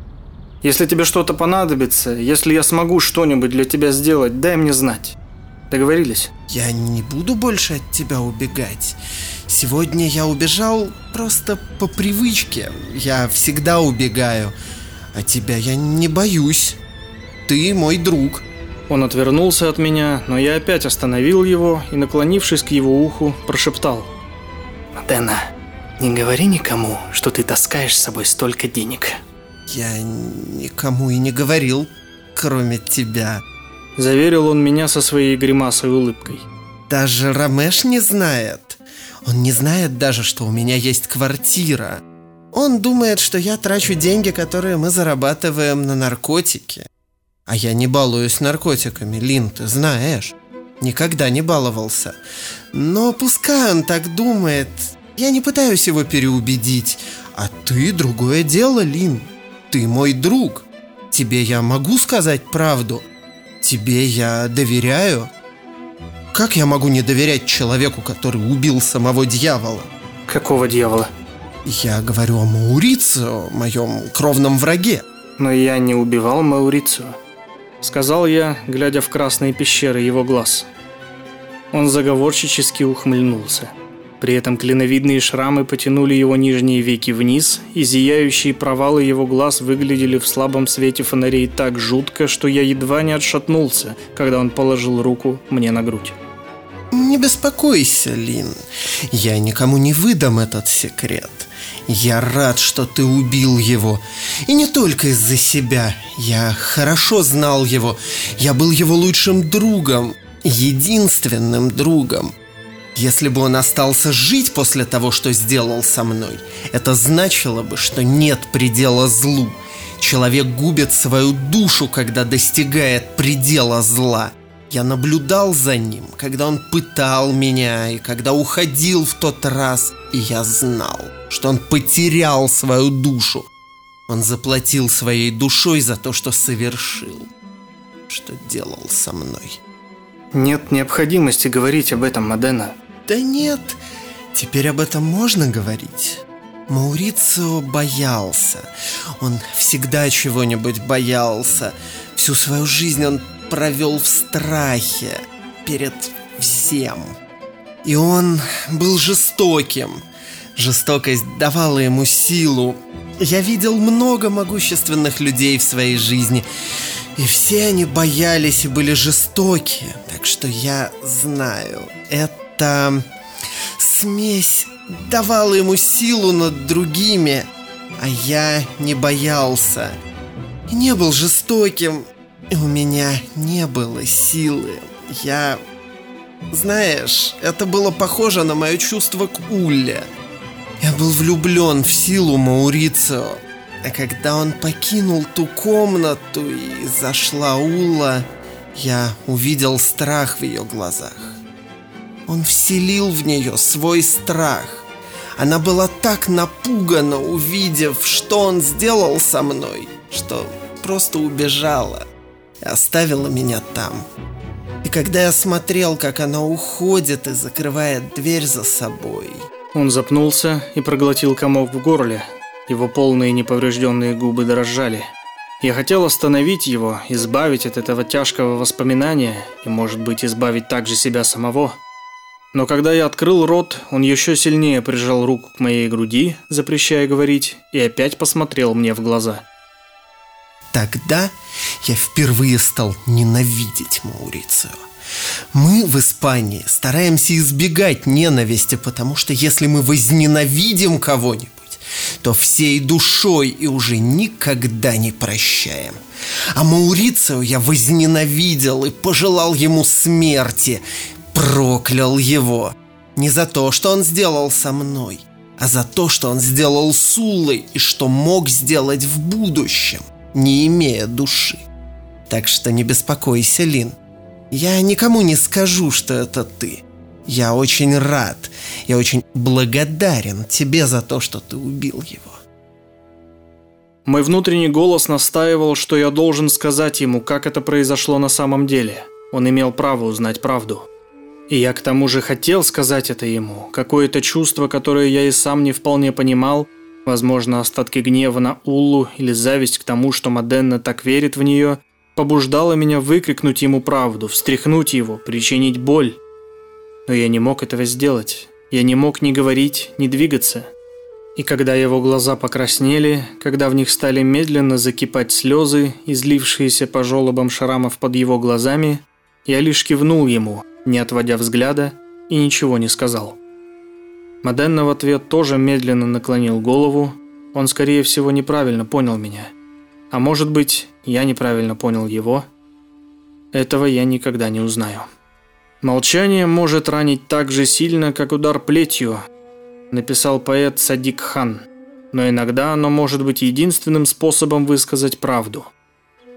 Если тебе что-то понадобится, если я смогу что-нибудь для тебя сделать, дай мне знать. Договорились?» «Я не буду больше от тебя убегать. Сегодня я убежал просто по привычке. Я всегда убегаю. А тебя я не боюсь. Ты мой друг». Он отвернулся от меня, но я опять остановил его и, наклонившись к его уху, прошептал. «Модена, не говори никому, что ты таскаешь с собой столько денег». «Я никому и не говорил, кроме тебя», — заверил он меня со своей гримасой улыбкой. «Даже Рамеш не знает. Он не знает даже, что у меня есть квартира. Он думает, что я трачу деньги, которые мы зарабатываем на наркотики. А я не балуюсь наркотиками, Лин, ты знаешь. Никогда не баловался. Но пускай он так думает. Я не пытаюсь его переубедить. А ты другое дело, Лин. Ты мой друг. Тебе я могу сказать правду. Тебе я доверяю. Как я могу не доверять человеку, который убил самого дьявола? Какого дьявола? Я говорю о Маурицио, моем кровном враге. Но я не убивал Маурицио. Сказал я, глядя в красные пещеры его глаз. Он заговорщически ухмыльнулся. При этом клиновидные шрамы потянули его нижние веки вниз, и зияющие провалы его глаз выглядели в слабом свете фонарей так жутко, что я едва не отшатнулся, когда он положил руку мне на грудь. Не беспокойся, Лин. Я никому не выдам этот секрет. Я рад, что ты убил его. И не только из-за себя. Я хорошо знал его. Я был его лучшим другом. Единственным другом. Если бы он остался жить после того, что сделал со мной, это значило бы, что нет предела злу. Человек губит свою душу, когда достигает предела зла. Я наблюдал за ним, когда он пытал меня и когда уходил в тот раз, и я знал, что он потерял свою душу. Он заплатил своей душой за то, что совершил, что делал со мной. Нет необходимости говорить об этом, Модена. Да нет, теперь об этом можно говорить. Маурицио боялся. Он всегда чего-нибудь боялся. Всю свою жизнь он провел в страхе перед всем. И он был жестоким. Жестокость давала ему силу. Я видел много могущественных людей в своей жизни. И все они боялись и были жестоки. Так что я знаю, это смесь давала ему силу над другими, а я не боялся. И не был жестоким, у меня не было силы. Я... Знаешь, это было похоже на мое чувство к Улле. Я был влюблен в силу Маурицио. А когда он покинул ту комнату и зашла Улла, я увидел страх в ее глазах. Он вселил в нее свой страх. Она была так напугана, увидев, что он сделал со мной, что просто убежала оставила меня там. И когда я смотрел, как она уходит и закрывает дверь за собой. Он запнулся и проглотил комок в горле. Его полные неповрежденные губы дрожали. Я хотел остановить его, избавить от этого тяжкого воспоминания и, может быть, избавить также себя самого. Но когда я открыл рот, он еще сильнее прижал руку к моей груди, запрещая говорить, и опять посмотрел мне в глаза. Тогда я впервые стал ненавидеть Маурицию. Мы в Испании стараемся избегать ненависти, потому что если мы возненавидим кого-нибудь, то всей душой и уже никогда не прощаем. А Маурицио я возненавидел и пожелал ему смерти, проклял его. Не за то, что он сделал со мной, а за то, что он сделал с Улой и что мог сделать в будущем, не имея души. Так что не беспокойся, Лин. Я никому не скажу, что это ты. Я очень рад, я очень благодарен тебе за то, что ты убил его. Мой внутренний голос настаивал, что я должен сказать ему, как это произошло на самом деле. Он имел право узнать правду. И я к тому же хотел сказать это ему. Какое-то чувство, которое я и сам не вполне понимал, возможно, остатки гнева на Уллу или зависть к тому, что Маденна так верит в нее, побуждало меня выкрикнуть ему правду, встряхнуть его, причинить боль. Но я не мог этого сделать. Я не мог ни говорить, ни двигаться. И когда его глаза покраснели, когда в них стали медленно закипать слезы, излившиеся по желобам шрамов под его глазами, я лишь кивнул ему, не отводя взгляда, и ничего не сказал. Моденна в ответ тоже медленно наклонил голову, он, скорее всего, неправильно понял меня. А может быть, я неправильно понял его. Этого я никогда не узнаю. Молчание может ранить так же сильно, как удар плетью, написал поэт Садик Хан. Но иногда оно может быть единственным способом высказать правду.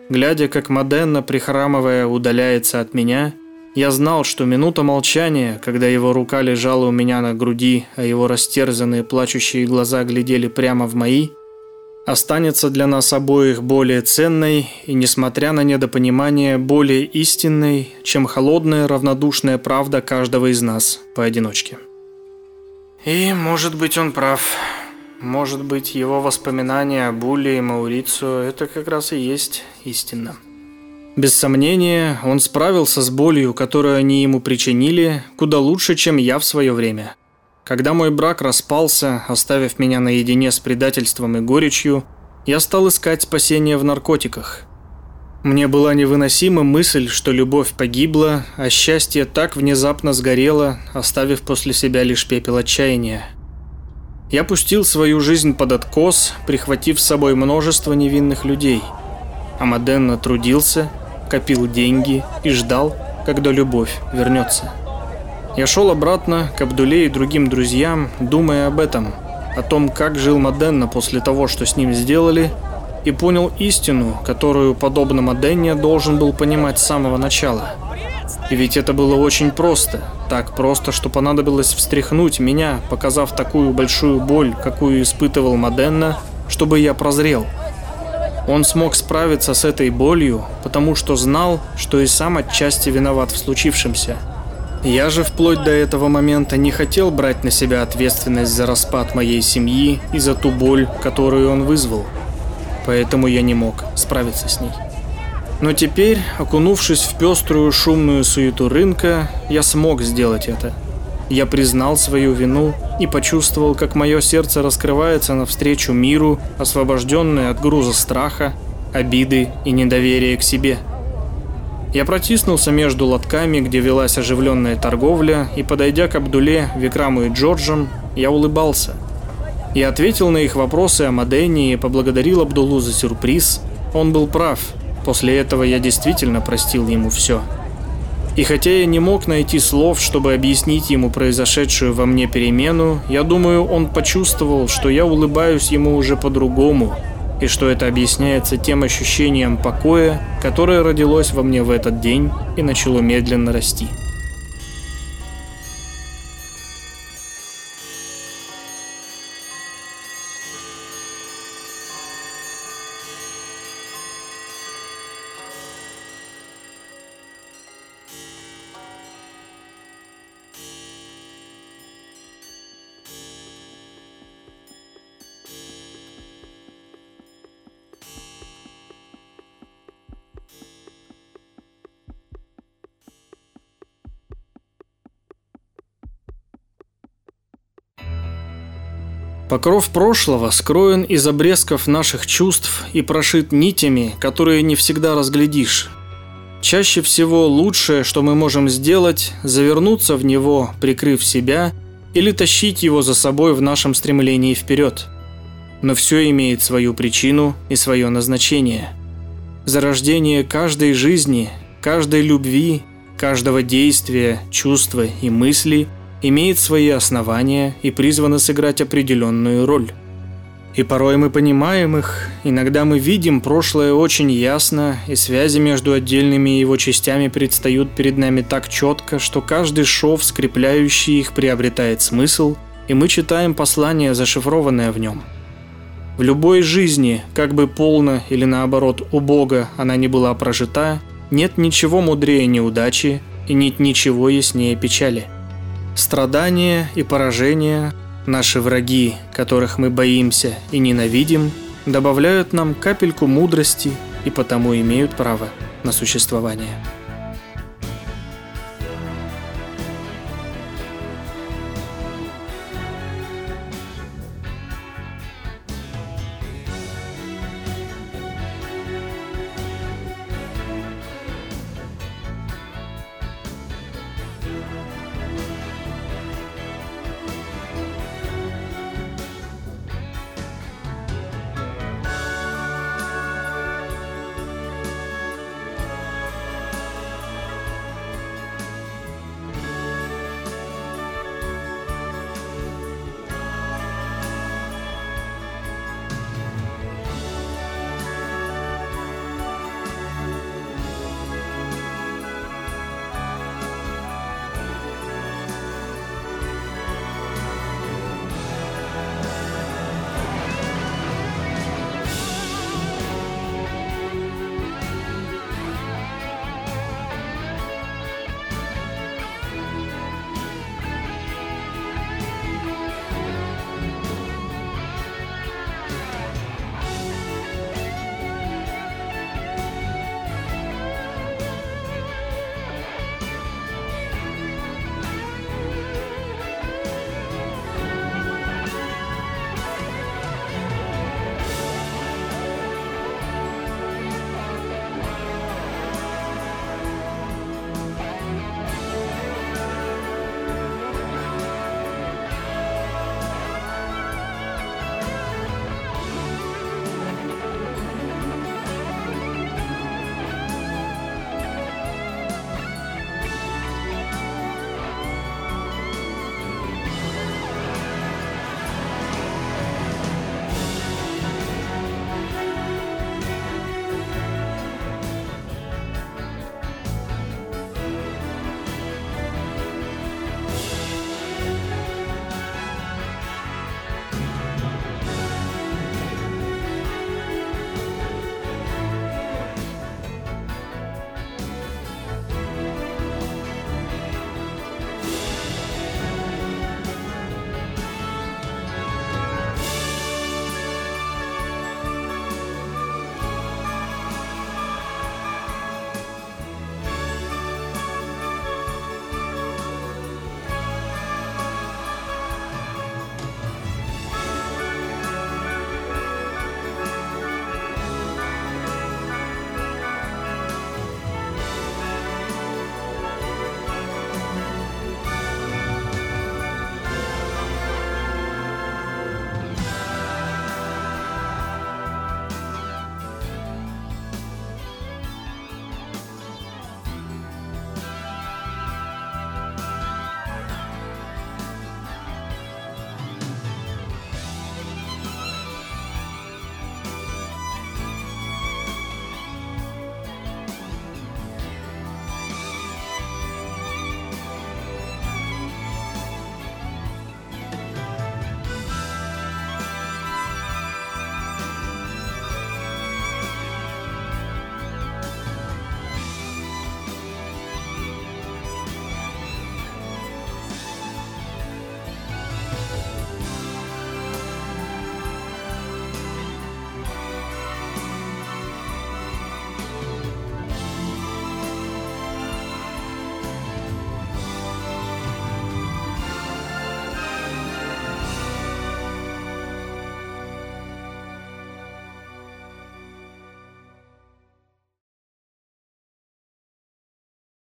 Глядя, как Моденна, прихрамывая, удаляется от меня, я знал, что минута молчания, когда его рука лежала у меня на груди, а его растерзанные плачущие глаза глядели прямо в мои – останется для нас обоих более ценной и, несмотря на недопонимание, более истинной, чем холодная равнодушная правда каждого из нас поодиночке. И, может быть, он прав. Может быть, его воспоминания о Буле и Маурицу – это как раз и есть истина. Без сомнения, он справился с болью, которую они ему причинили, куда лучше, чем я в свое время – когда мой брак распался, оставив меня наедине с предательством и горечью, я стал искать спасение в наркотиках. Мне была невыносима мысль, что любовь погибла, а счастье так внезапно сгорело, оставив после себя лишь пепел отчаяния. Я пустил свою жизнь под откос, прихватив с собой множество невинных людей. Амаденна трудился, копил деньги и ждал, когда любовь вернется. Я шел обратно к Абдуле и другим друзьям, думая об этом, о том, как жил Маденна после того, что с ним сделали, и понял истину, которую, подобно Маденне, должен был понимать с самого начала. И ведь это было очень просто, так просто, что понадобилось встряхнуть меня, показав такую большую боль, какую испытывал Маденна, чтобы я прозрел. Он смог справиться с этой болью, потому что знал, что и сам отчасти виноват в случившемся – я же вплоть до этого момента не хотел брать на себя ответственность за распад моей семьи и за ту боль, которую он вызвал. Поэтому я не мог справиться с ней. Но теперь, окунувшись в пеструю шумную суету рынка, я смог сделать это. Я признал свою вину и почувствовал, как мое сердце раскрывается навстречу миру, освобожденное от груза страха, обиды и недоверия к себе – я протиснулся между лотками, где велась оживленная торговля, и, подойдя к Абдуле, Викраму и Джорджам, я улыбался. Я ответил на их вопросы о Мадене и поблагодарил Абдулу за сюрприз. Он был прав. После этого я действительно простил ему все. И хотя я не мог найти слов, чтобы объяснить ему произошедшую во мне перемену, я думаю, он почувствовал, что я улыбаюсь ему уже по-другому – и что это объясняется тем ощущением покоя, которое родилось во мне в этот день и начало медленно расти. Покров прошлого скроен из обрезков наших чувств и прошит нитями, которые не всегда разглядишь. Чаще всего лучшее, что мы можем сделать, завернуться в него, прикрыв себя, или тащить его за собой в нашем стремлении вперед. Но все имеет свою причину и свое назначение. Зарождение каждой жизни, каждой любви, каждого действия, чувства и мысли имеет свои основания и призвано сыграть определенную роль. И порой мы понимаем их, иногда мы видим прошлое очень ясно, и связи между отдельными его частями предстают перед нами так четко, что каждый шов, скрепляющий их, приобретает смысл, и мы читаем послание, зашифрованное в нем. В любой жизни, как бы полно или наоборот убого она не была прожита, нет ничего мудрее неудачи и нет ничего яснее печали – Страдания и поражения, наши враги, которых мы боимся и ненавидим, добавляют нам капельку мудрости и потому имеют право на существование.